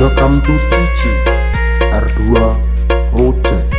Welcome to DJ R2 Project